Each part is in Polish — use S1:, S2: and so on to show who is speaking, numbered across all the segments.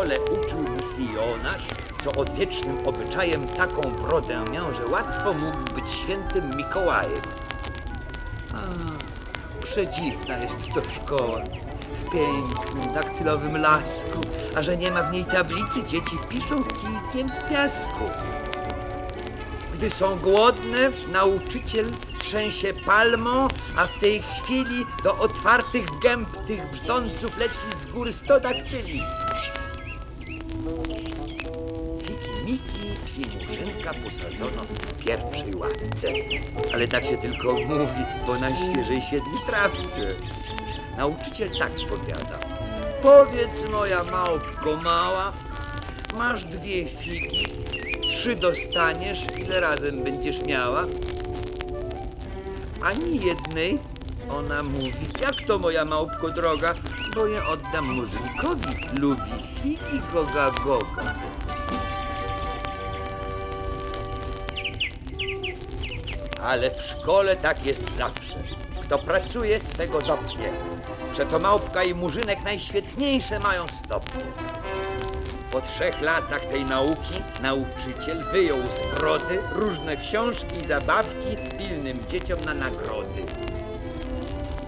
S1: szkole uczył misjonarz, co odwiecznym obyczajem taką brodę miał, że łatwo mógł być świętym Mikołajem. A, przedziwna jest to szkoła. W pięknym, daktylowym lasku, a że nie ma w niej tablicy, dzieci piszą kijkiem w piasku. Gdy są głodne, nauczyciel trzęsie palmą, a w tej chwili do otwartych gęb tych brzdąców leci z góry sto daktyli. W pierwszej ławce. Ale tak się tylko mówi, bo na świeżej siedli trawce. Nauczyciel tak powiada. Powiedz moja małpko mała, masz dwie figi, trzy dostaniesz, ile razem będziesz miała? Ani jednej, ona mówi, jak to moja małpko droga, bo je oddam murzynkowi, lubi figi goga goga. Ale w szkole tak jest zawsze. Kto pracuje, swego dopnie. Przeto małpka i murzynek najświetniejsze mają stopnie. Po trzech latach tej nauki nauczyciel wyjął z brody różne książki i zabawki pilnym dzieciom na nagrody.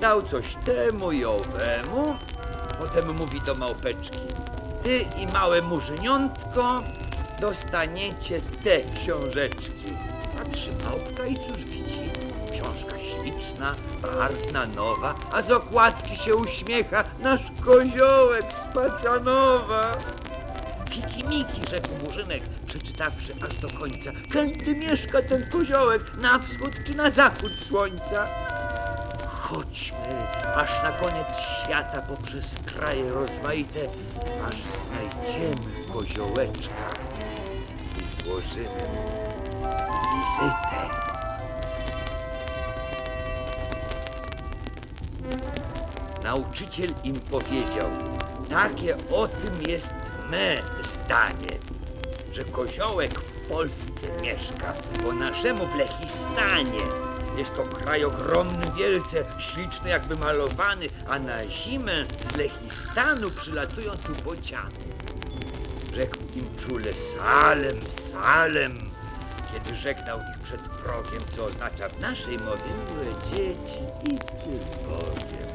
S1: Dał coś temu i owemu, potem mówi do małpeczki. Ty i małe murzyniątko dostaniecie te książeczki. Patrzy małpka i cóż widzi? Książka śliczna, barwna, nowa, a z okładki się uśmiecha nasz koziołek z Pacanowa. Fiki Miki, rzekł Murzynek, przeczytawszy aż do końca. Kiedy mieszka ten koziołek, na wschód czy na zachód słońca? Chodźmy, aż na koniec świata poprzez kraje rozmaite, aż znajdziemy koziołeczka i złożymy wizytę. Nauczyciel im powiedział, takie o tym jest me zdanie, że koziołek w Polsce mieszka, po naszemu w Lechistanie. Jest to kraj ogromny, wielce śliczny, jakby malowany, a na zimę z Lechistanu przylatują tu bociany. Rzekł im czule Salem, Salem, kiedy żegnał ich przed progiem, co oznacza w naszej mowie miłe dzieci, idźcie z Bogiem.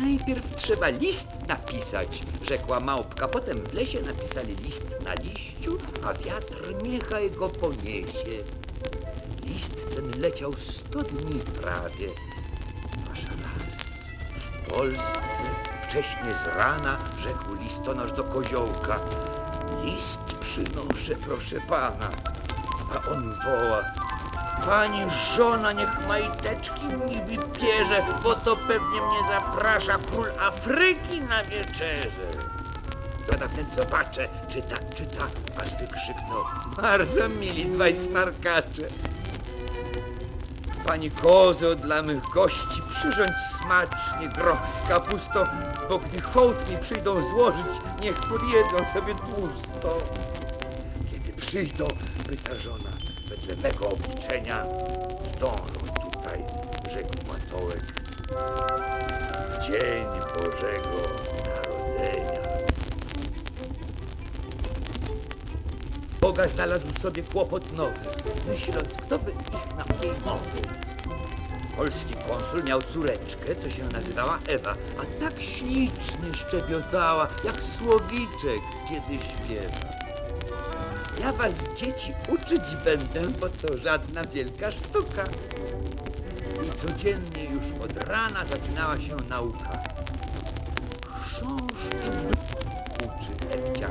S1: Najpierw trzeba list napisać, rzekła małpka. Potem w lesie napisali list na liściu, a wiatr niechaj go poniesie. List ten leciał sto dni prawie, aż raz w Polsce wcześnie z rana rzekł listonosz do koziołka. List przynoszę, proszę pana. A on woła. Pani żona niech majteczki mi wypierze, bo to pewnie mnie zaprasza król Afryki na wieczerze. Dodam więc zobaczę, czy tak, czy tak, aż wykrzyknął. Bardzo mili dwaj smarkacze. Pani kozo dla mych gości przyrządź smacznie groch z kapustą, bo gdy hołd mi przyjdą złożyć, niech podjedzą sobie tłusto. Kiedy przyjdą, pyta żona, wedle mego obliczenia zdążą tutaj, rzekł Matołek, w dzień Bożego Narodzenia. Boga znalazł sobie kłopot nowy, myśląc, kto by ich nauczył mowy. Polski konsul miał córeczkę, co się nazywała Ewa, a tak ślicznie szczebiotała, jak słowiczek, kiedy śpiewa. Ja was, dzieci, uczyć będę, bo to żadna wielka sztuka. I codziennie już od rana zaczynała się nauka. Chrząszcz uczy Ewcia.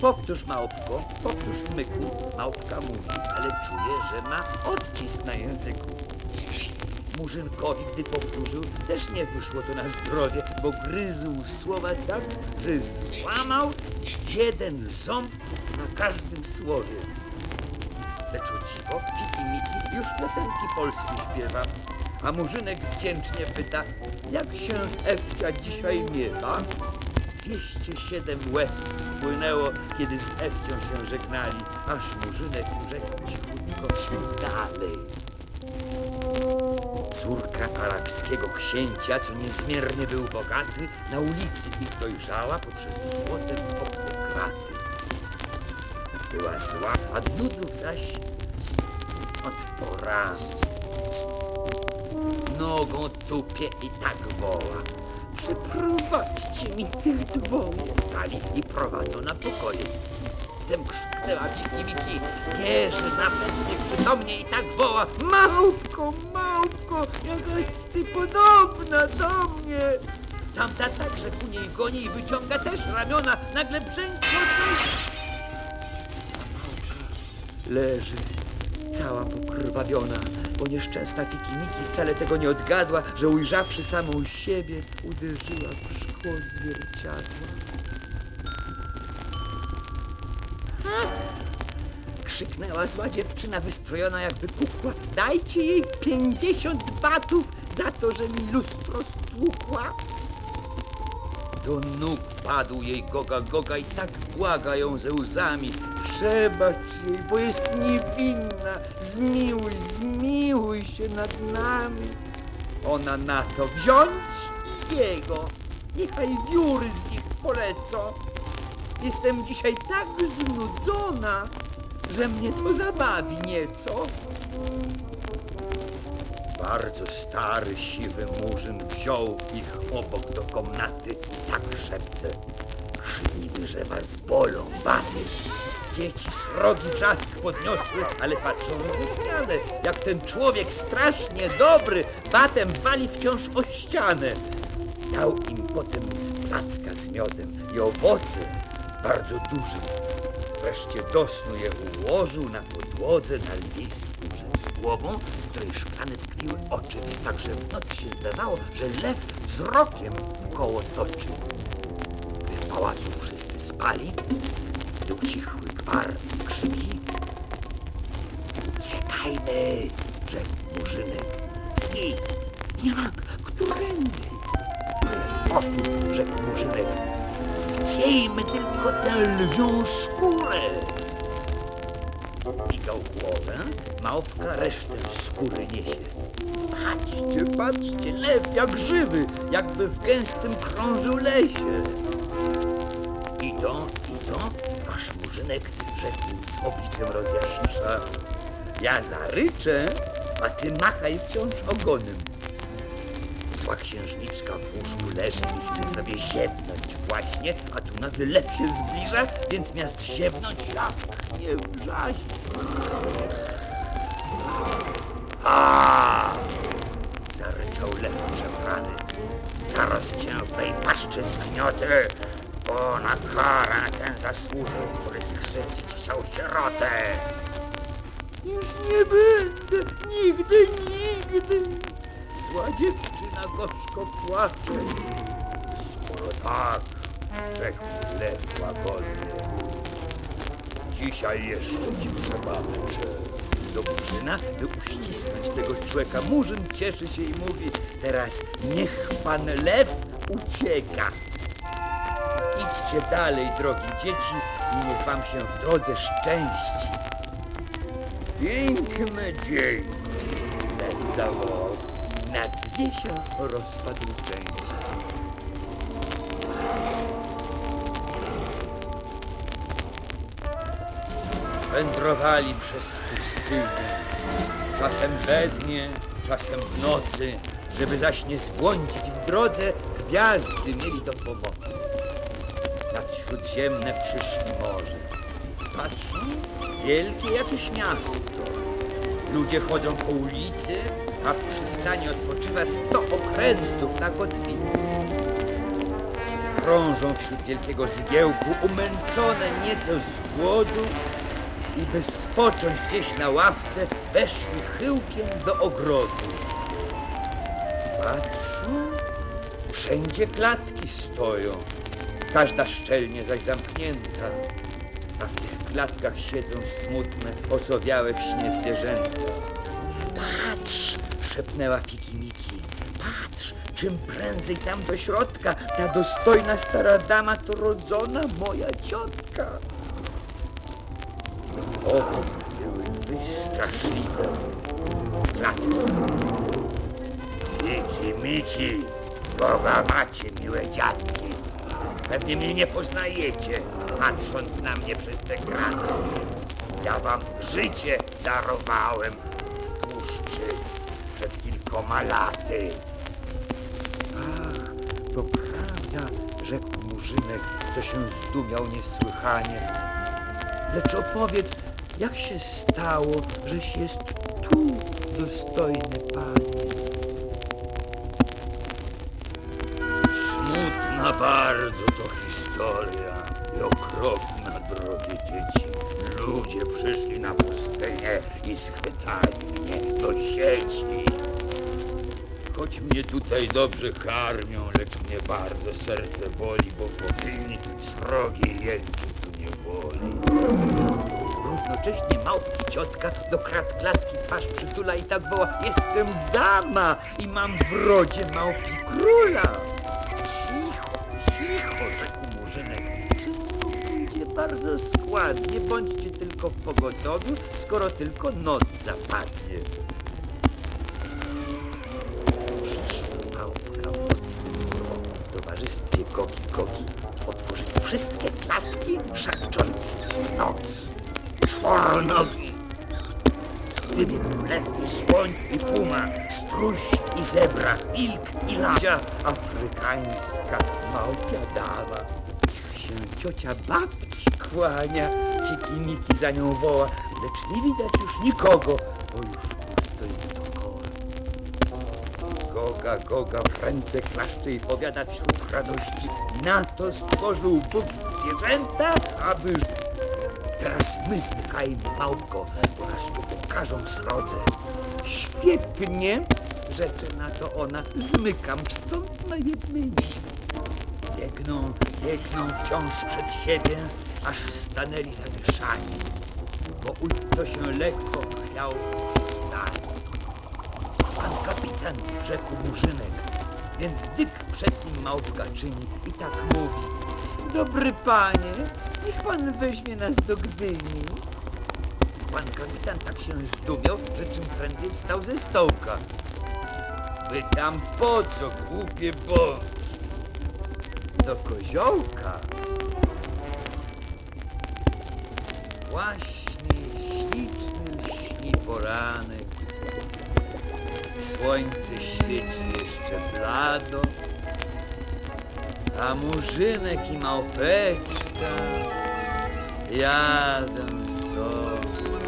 S1: Powtórz, małpko, powtórz, smyku. Małpka mówi, ale czuje, że ma odcisk na języku. Murzynkowi, gdy powtórzył, też nie wyszło to na zdrowie, bo gryzł słowa tak, że złamał jeden ząb na każdym słowie. Lecz o dziwo, Fiki Miki już piosenki polskie śpiewa, a Murzynek wdzięcznie pyta, jak się Ewcia dzisiaj miewa? 207 łez spłynęło, kiedy z Ewcią się żegnali, aż Murzynek rzekł cichutko, dalej. Córka arabskiego księcia, co niezmiernie był bogaty, na ulicy ich dojrzała poprzez złote okne kraty. Była zła, a nudów zaś od porany. Nogą tupie i tak woła. Przyprowadźcie mi tych dwoje. Dali i prowadzą na pokoje. Wtem krzyknęła Wiki bierze naprzód nieprzytomnie i tak woła. Małpko, małpko, jakaś ty podobna do mnie. Tamta także ku niej goni i wyciąga też ramiona. Nagle brzękło coś. Leży, cała pokrwawiona, bo nieszczęsna Fikimiki wcale tego nie odgadła, że ujrzawszy samą siebie, uderzyła w szkło zwierciadła. Krzyknęła zła dziewczyna wystrojona jakby kukła. Dajcie jej pięćdziesiąt batów za to, że mi lustro stłukła. Do nóg padł jej Goga Goga i tak błaga ją ze łzami. Przebacz jej, bo jest niewinna. Zmiłuj, zmiłuj się nad nami. Ona na to wziąć jego. Niechaj wióry z nich polecą. Jestem dzisiaj tak znudzona, że mnie to zabawi nieco. Bardzo stary, siwy murzyn wziął ich obok do komnaty. Tak szepce. Krzywiby, że was bolą baty. Dzieci srogi wrzask podniosły, ale patrzą rozumiane, jak ten człowiek strasznie dobry batem wali wciąż o ścianę. Dał im potem placka z miodem i owoce bardzo duże. Wreszcie do snu je ułożył na podłodze na lwiej skórze z głową, w której szklane tkwiły oczy, tak że w noc się zdawało, że lew wzrokiem koło toczy. Gdy w pałacu wszyscy spali, gdy ucichły gwar krzyki, uciekajmy, rzekł murzynek. I jak? Którędy? Sposób, rzekł murzynek. Zdejmy tylko tę lwią skórę. Migał głowę, małpka resztę skóry niesie. Patrzcie, patrzcie, lew jak żywy, jakby w gęstym krążył lesie. Idą, idą, aż murzynek rzekł z obliczem rozjaśnisza. Ja zaryczę, a ty machaj wciąż ogonem. Zła księżniczka w łóżku leży i chce sobie ziewnąć właśnie, a tu nagle lew się zbliża, więc miast ziewnąć nie wrzaś. A! Zaryczał lew przebrany. Zaraz cię w mej paszczy zgniotę, bo na karę ten zasłużył, który skrzywdzić chciał sierotę. Już nie będę, nigdy, nigdy. Zła dziewczyna gorzko płacze. Skoro tak, rzekł lew łagodnie. Dzisiaj jeszcze ci przebaczę. Do Murzyna, by uścisnąć tego człowieka. Murzyn cieszy się i mówi, teraz niech pan lew ucieka. Idźcie dalej, drogie dzieci, i niech wam się w drodze szczęści. Piękne dzięki, lew zawołał. Się rozpadł części. Wędrowali przez pustynię, czasem we dnie, czasem w nocy, żeby zaś nie zbłądzić w drodze, gwiazdy mieli do pomocy. Nad śródziemne przyszli morze. Patrzą, wielkie jakieś miasto. Ludzie chodzą po ulicy, a w przystani odpoczywa sto okrętów na kotwicy. Krążą wśród wielkiego zgiełku, umęczone nieco z głodu i by spocząć gdzieś na ławce, weszli chyłkiem do ogrodu. Patrzą, wszędzie klatki stoją, każda szczelnie zaś zamknięta, a w tych klatkach siedzą smutne, osowiałe w śnie zwierzęta. Szepnęła Fikimiki, patrz, czym prędzej tam do środka, ta dostojna stara dama to rodzona moja ciotka. Obok były lwy straszliwe z klatki. Miki, Boga macie, miłe dziadki. Pewnie mnie nie poznajecie, patrząc na mnie przez te grany. Ja wam życie darowałem w puszczy przed kilkoma laty. Ach, to prawda, rzekł Murzynek, co się zdumiał niesłychanie. Lecz opowiedz, jak się stało, żeś jest tu, dostojny panie? Smutna bardzo to historia i okropna, drogie dzieci. Ludzie przyszli na pustynię i schwytali mnie do sieci. Choć mnie tutaj dobrze karmią, lecz mnie bardzo serce boli, bo potyni srogiej jęczy tu nie boli. Równocześnie małpki ciotka do krat klatki twarz przytula i tak woła Jestem dama i mam w rodzie małpi króla. Cicho, cicho, rzekł Murzynek. Wszystko pójdzie bardzo składnie. Bądźcie tylko w pogotowiu, skoro tylko noc zapadnie. Towarzystwie Gogi Gogi otworzyć wszystkie klatki, szepcząc noc. Czworonogi. Wybiegł lew i słoń i puma, struś i zebra, wilk i lazia, afrykańska małpia dama. Niech się ciocia babci kłania, Fikimiki za nią woła, lecz nie widać już nikogo, bo już Goga, Goga w ręce klaszcze i powiada wśród radości. Na to stworzył Bóg zwierzęta, aby... Teraz my zmykajmy, małpko, bo nas tu pokażą srodze. Świetnie, rzecze na to ona. Zmykam stąd na jednej. Biegną, biegną wciąż przed siebie, aż stanęli zadyszani, bo ujco się lekko chwiał kapitan, rzekł Murzynek, więc dyk przed nim małpka czyni i tak mówi. Dobry panie, niech pan weźmie nas do Gdyni. Pan kapitan tak się zdumiał, że czym prędzej wstał ze stołka. Wy tam po co, głupie bąki? Do koziołka. Właśnie śliczny lśni poranek. Słońce świeci jeszcze blado, a murzynek i małpeczka jadą sobie,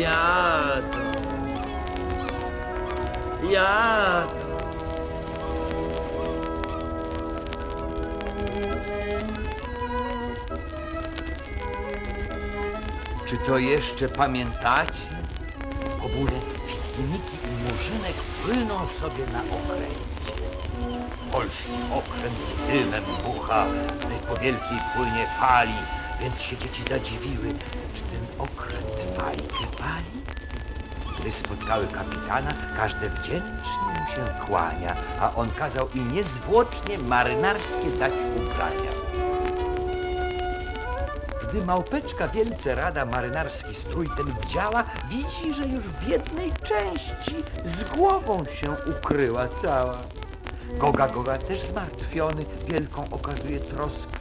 S1: jadą, jadą. Czy to jeszcze pamiętacie? Po górę Fikimiki Murzynek płyną sobie na okręcie. Polski okręt dymem bucha, gdy po wielkiej płynie fali, więc się dzieci zadziwiły, czy ten okręt fajkę pali? Gdy spotkały kapitana, każde wdzięcznie mu się kłania, a on kazał im niezwłocznie marynarskie dać ubrania. Gdy małpeczka wielce rada marynarski strój ten wdziała, widzi, że już w jednej części z głową się ukryła cała. Goga Goga też zmartwiony wielką okazuje troskę.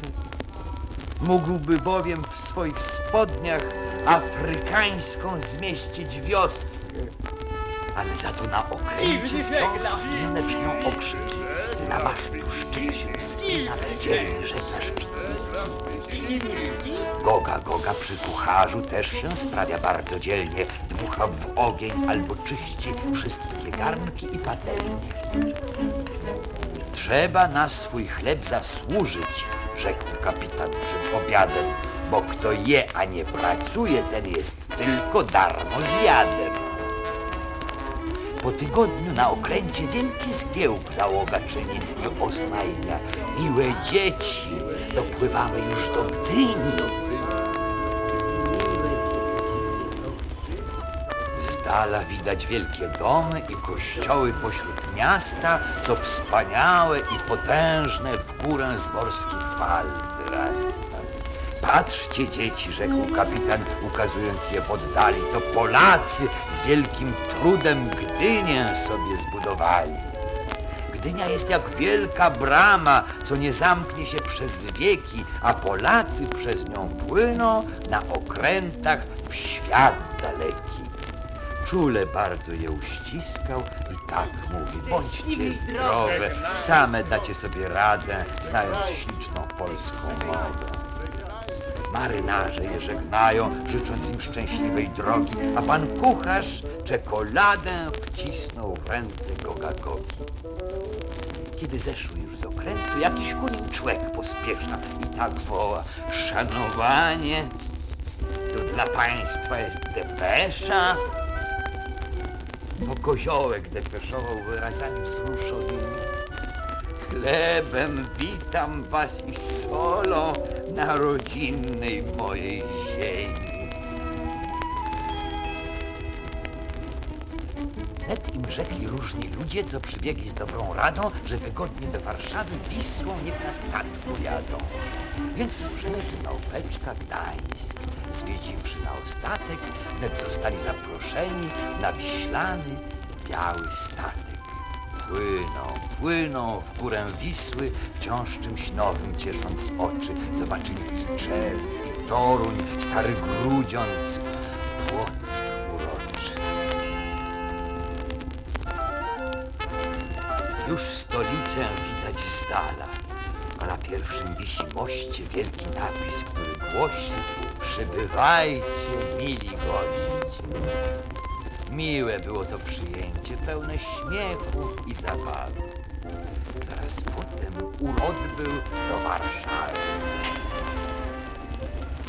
S1: Mógłby bowiem w swoich spodniach afrykańską zmieścić wioskę. Ale za to na okręcie wciąż słonecznią okrzyki. Gdy na masztu szczyt się wspina, dzielny żeglarz Fikimiki. Goga Goga przy kucharzu też się sprawia bardzo dzielnie. Dmucha w ogień albo czyści wszystkie garnki i patelnie. Trzeba na swój chleb zasłużyć, rzekł kapitan przed obiadem, bo kto je, a nie pracuje, ten jest tylko darmo zjadem. Po tygodniu na okręcie wielki zgiełk załoga czyni i oznajmia. Miłe dzieci, dopływamy już do Gdyni. Z dala widać wielkie domy i kościoły pośród miasta, co wspaniałe i potężne w górę z morskich fal wyrasta. Patrzcie, dzieci, rzekł kapitan, ukazując je w oddali, to Polacy z wielkim trudem Gdynię sobie zbudowali. Gdynia jest jak wielka brama, co nie zamknie się przez wieki, a Polacy przez nią płyną na okrętach w świat daleki. Czule bardzo je uściskał i tak mówi, bądźcie zdrowe, same dacie sobie radę, znając śliczną polską mowę. Marynarze je żegnają, życząc im szczęśliwej drogi, a pan kucharz czekoladę wcisnął w ręce Gogagogi. Kiedy zeszły już z okrętu, jakiś chudy człek pospiesza i tak woła, szanowanie, to dla państwa jest depesza. To koziołek depeszował wyrazami wzruszonymi. Chlebem witam was i solą na rodzinnej mojej ziemi. Wnet im rzekli różni ludzie, co przybiegli z dobrą radą, że wygodnie do Warszawy Wisłą niech na statku jadą. Więc Murzynek i Małpeczka Gdańsk, zwiedziwszy na ostatek, wnet zostali zaproszeni na wiślany, biały statek. Płyną, płyną w górę Wisły, wciąż czymś nowym ciesząc oczy. Zobaczyli Tczew i Toruń, stary Grudziądz, Już stolicę widać z dala, a na pierwszym wisi moście wielki napis, który głosi Przybywajcie, mili goście. Miłe było to przyjęcie, pełne śmiechu i zabawy. Zaraz potem urod był do Warszawy.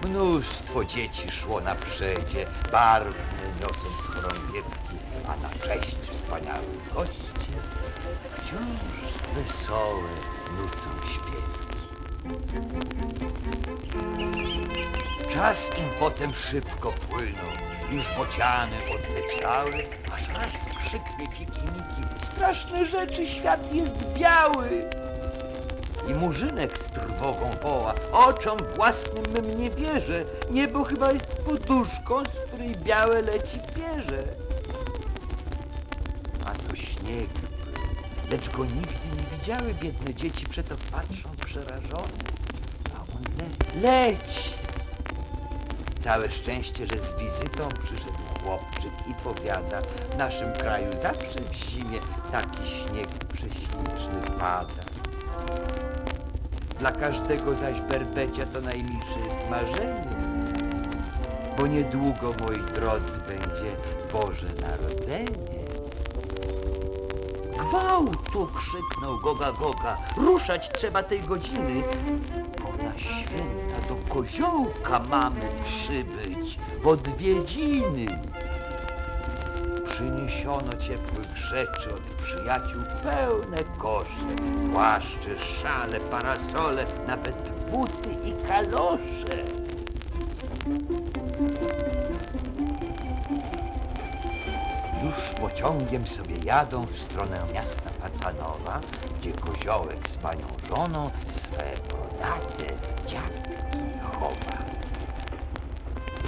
S1: Mnóstwo dzieci szło na przedzie, barwne, niosąc chorągiewki, a na cześć wspaniałych gości wciąż wesołe nucą śpiewy. Czas im potem szybko płynął, już bociany odleciały, aż raz krzyknie fikiniki, straszne rzeczy, świat jest biały. I murzynek z trwogą woła, oczom własnym mym nie wierzę, niebo chyba jest poduszką, z której białe leci pierze. A to śnieg lecz go nigdy nie widziały biedne dzieci, przeto patrzą przerażone. A on le leci. Całe szczęście, że z wizytą przyszedł chłopczyk i powiada, w naszym kraju zawsze w zimie taki śnieg prześliczny pada. Dla każdego zaś berbecia to najmilsze jest marzenie, bo niedługo, moi drodzy, będzie Boże Narodzenie. Gwałtu! krzyknął Goga Goga. Ruszać trzeba tej godziny, bo na święta do koziołka mamy przybyć w odwiedziny. Przyniesiono ciepłych rzeczy od przyjaciół pełne kosze, płaszcze, szale, parasole, nawet buty i kalosze. Już pociągiem sobie jadą w stronę miasta Pacanowa, gdzie koziołek z panią żoną swe brodate dziadki chowa.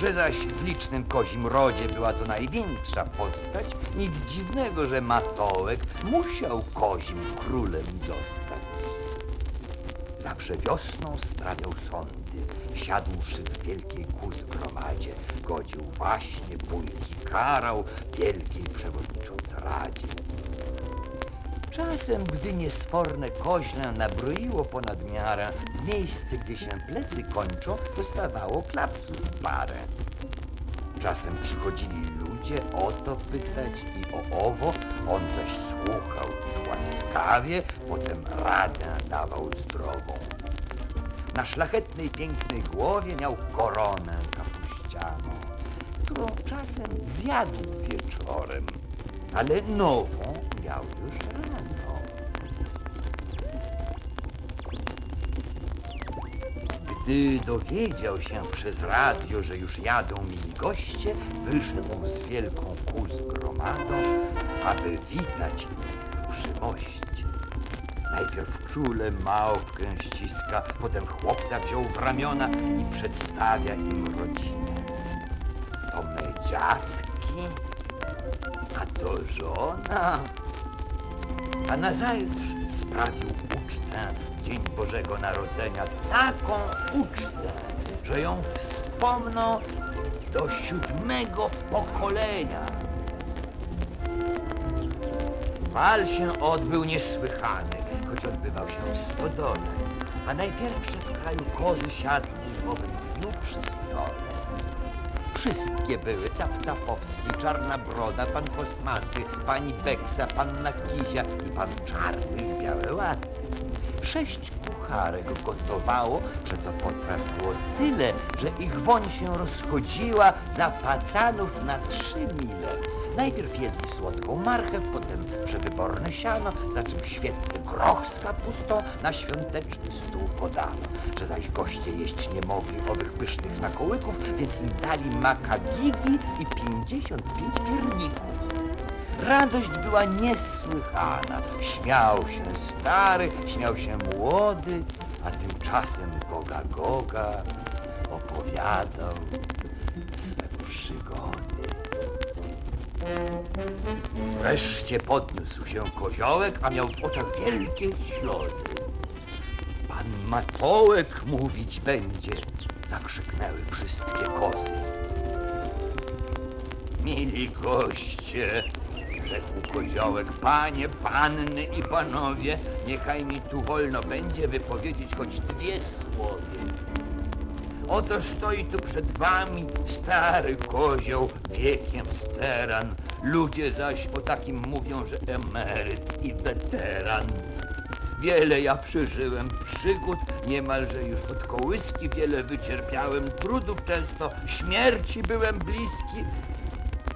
S1: Że zaś w licznym kozim rodzie była to największa postać, nic dziwnego, że Matołek musiał kozim królem zostać. Zawsze wiosną sprawiał sądy, siadłszy w wielkiej kuz gromadzie, godził właśnie bójki, karał wielkiej przewodnicząc radzie. Czasem, gdy niesforne koźle nabroiło ponad miarę, w miejsce, gdzie się plecy kończą, dostawało klapsów parę. Czasem przychodzili ludzie o to pytać i o owo, on zaś słuchał ich łaskawie, potem radę dawał zdrową. Na szlachetnej, pięknej głowie miał koronę kapuścianą, którą czasem zjadł wieczorem, ale nową miał już rano. Gdy dowiedział się przez radio, że już jadą mili goście, wyszedł z wielką kuz gromadą, aby witać ich przy moście. Najpierw czule małpkę ściska, potem chłopca wziął w ramiona i przedstawia im rodzinę. To me dziadki, a to żona. a nazajutrz sprawił ucztę w Dzień Bożego Narodzenia. Taką ucztę, że ją wspomną do siódmego pokolenia. Bal się odbył niesłychany, choć odbywał się w stodole, a najpierwsze w kraju kozy siadły w owym dniu przy stole. Wszystkie były, Capcapowski, Czarna Broda, pan Kosmaty, pani Beksa, panna Kizia i pan Czarny w białe łaty. Sześć kucharek gotowało, że to potraw było tyle, że ich woń się rozchodziła za pacanów na trzy mile. Najpierw jedli słodką marchew, potem przewyborne siano, za czym świetny groch z kapustą na świąteczny stół podano. Że zaś goście jeść nie mogli owych pysznych smakołyków, więc im dali makagigi i 55 pierników. Radość była niesłychana. Śmiał się stary, śmiał się młody, a tymczasem Goga Goga opowiadał Wreszcie podniósł się koziołek, a miał w oczach wielkie ślody. Pan Matołek mówić będzie, zakrzyknęły wszystkie kozy. Mili goście, rzekł koziołek, panie, panny i panowie, niechaj mi tu wolno będzie wypowiedzieć choć dwie słowie. Oto stoi tu przed wami stary kozioł, wiekiem steran. Ludzie zaś o takim mówią, że emeryt i weteran. Wiele ja przeżyłem przygód, niemalże już od kołyski wiele wycierpiałem, trudów często, śmierci byłem bliski,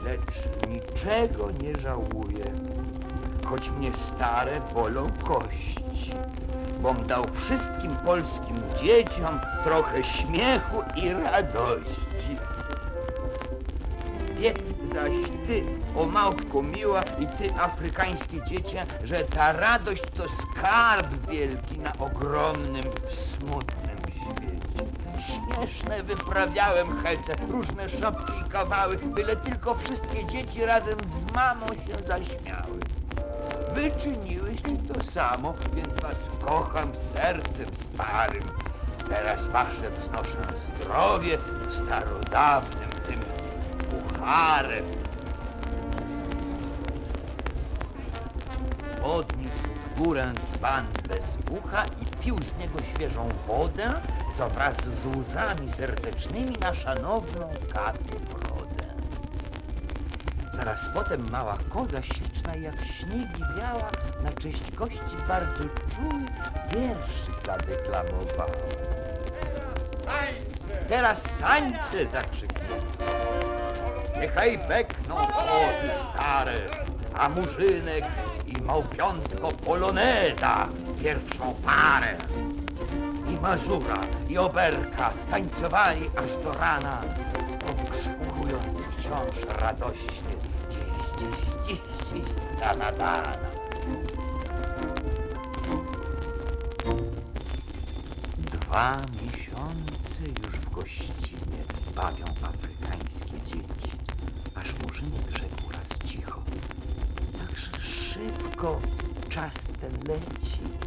S1: lecz niczego nie żałuję, choć mnie stare bolą kości, bom dał wszystkim polskim dzieciom trochę śmiechu i radości. Wiedz zaś ty, o małpko miła i ty, afrykańskie dziecię, że ta radość to skarb wielki na ogromnym, smutnym świecie. Śmieszne wyprawiałem hece, różne szopki i kawały, byle tylko wszystkie dzieci razem z mamą się zaśmiały. Wy czyniłyście to samo, więc was kocham sercem starym. Teraz wasze wznoszę zdrowie starodawnym tym pucharem. Podniósł w górę dzban bez ucha i pił z niego świeżą wodę, co wraz z łzami serdecznymi na szanowną brodę. Zaraz potem mała koza, śliczna jak śniegi biała, na cześć gości bardzo czuły wierszyk zadeklamowała. Teraz tańce zakrzyknął. Niechaj bekną kozy stare, a murzynek i małpiątko poloneza pierwszą parę. I Mazura, i Oberka tańcowali aż do rana, pokrzykując wciąż radośnie dziś, dziś, dziś, dziś, dana, dana. Dwa miesiące już w gościnie bawią afrykańskie dzieci, aż murzynek rzekł raz cicho. Jakże szybko czas ten leci.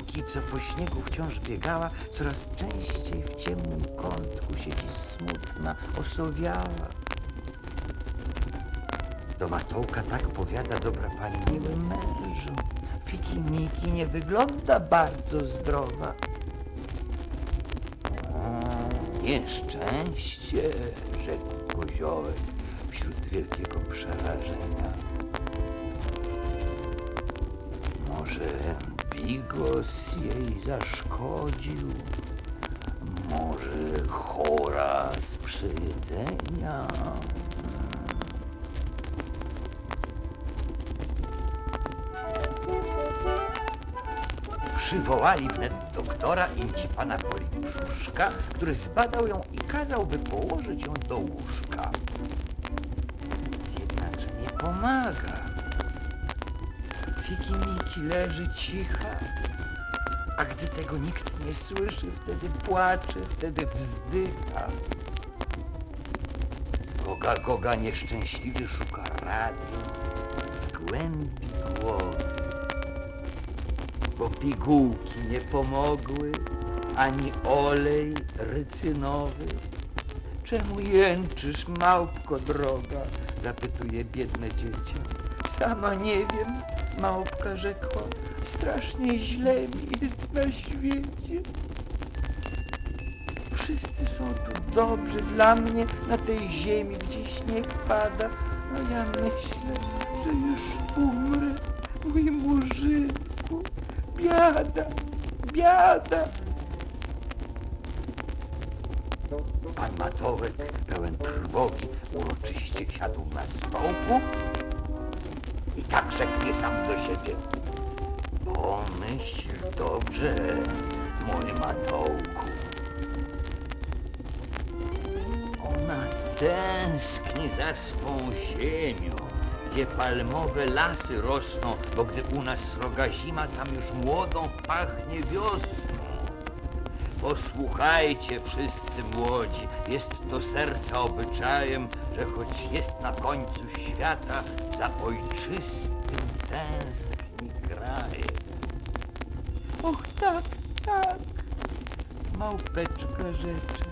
S1: Miki, co po śniegu wciąż biegała, coraz częściej w ciemnym kątku siedzi smutna, osowiała. Do Matołka tak powiada dobra pani miły mężu. Fiki Miki nie wygląda bardzo zdrowa. Nieszczęście, rzekł koziołek wśród wielkiego przerażenia. Może bigos jej zaszkodził? Może chora z przejedzenia? Przywołali wnet doktora i pana Polibrzuszka, który zbadał ją i kazał, by położyć ją do łóżka. Nic jednakże nie pomaga. Fiki Miki leży cicha, a gdy tego nikt nie słyszy, wtedy płacze, wtedy wzdycha. Goga Goga nieszczęśliwy szuka rady w głębi głowy. Bo pigułki nie pomogły, ani olej rycynowy. Czemu jęczysz, małpko droga? Zapytuje biedne dziecię. Sama nie wiem, małpka rzekła. Strasznie źle mi jest na świecie. Wszyscy są tu dobrzy dla mnie na tej ziemi, gdzie śnieg pada. A ja myślę, że już umrę, mój murzyku. Biada, biada. Pan Matołek, pełen trwogi, uroczyście siadł na stołku i tak rzeknie sam do siebie. Pomyśl dobrze, mój Matołku. Ona tęskni za swą ziemią, gdzie palmowe lasy rosną, bo gdy u nas sroga zima, tam już młodą pachnie wiosną. Posłuchajcie wszyscy młodzi, jest to serca obyczajem, że choć jest na końcu świata, za ojczystym tęskni krajem. Och tak, tak, małpeczka rzeczy.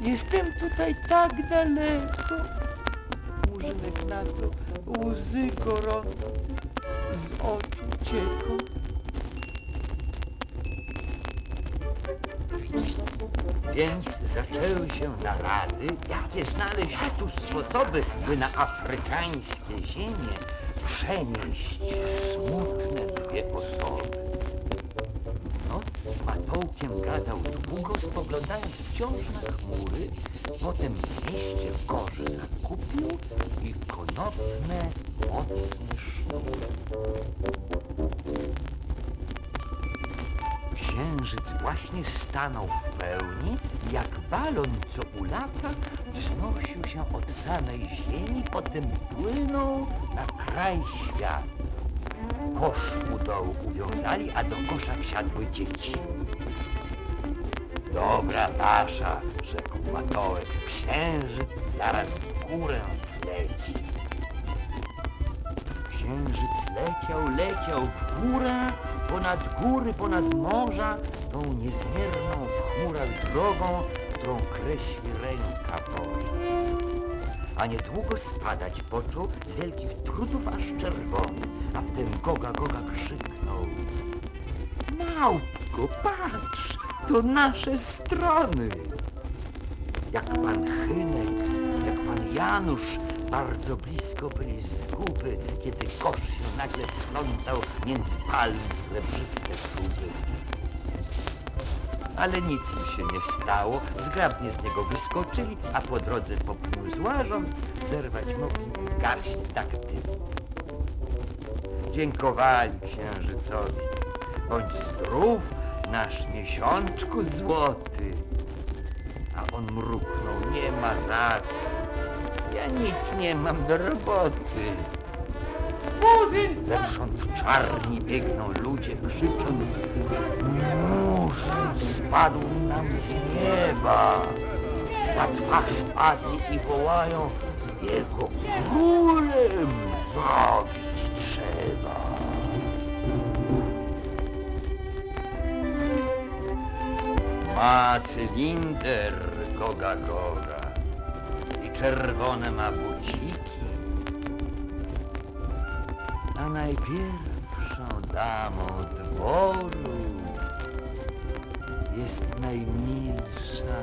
S1: Jestem tutaj tak daleko. Murzynek na to łzy gorące z oczu cieką. Więc zaczęły się narady, jakie znaleźć tu sposoby, by na afrykańskie ziemie przenieść smutne dwie osoby. Noc z Matołkiem gadał długo, spoglądając wciąż na chmury, potem w korze zakupił i konopne mocny sznur. Księżyc właśnie stanął w pełni, jak balon, co u lata, wznosił się od samej ziemi, potem płynął na kraj świata. Kosz u dołu uwiązali, a do kosza wsiadły dzieci. Dobra pasza, rzekł Matołek, księżyc zaraz w górę zleci. Księżyc leciał, leciał w górę, ponad góry, ponad morza, tą niezmierną w chmurach drogą, którą kreśli ręka Boża. A niedługo spadać począł z wielkich trudów aż czerwony, a wtem Goga Goga krzyknął. Małpko, patrz, to nasze strony. Jak pan Chynek, jak pan Janusz bardzo blisko byli zguby, kiedy kosz się nagle wplątał między palm srebrzyste szuby. Ale nic im się nie stało, zgrabnie z niego wyskoczyli, a po drodze popnił złażąc, zerwać mogli garść daktyli. Dziękowali księżycowi. Bądź zdrów, nasz miesiączku złoty. A on mruknął, nie ma za co. Ja nic nie mam do roboty. Zewsząd czarni biegną ludzie, krzycząc Murzyn spadł nam z nieba. Na twarz padli i wołają Jego królem zabić trzeba. Ma cylinder Goga Goga czerwone ma buciki. A najpierwszą damą dworu jest najmilsza.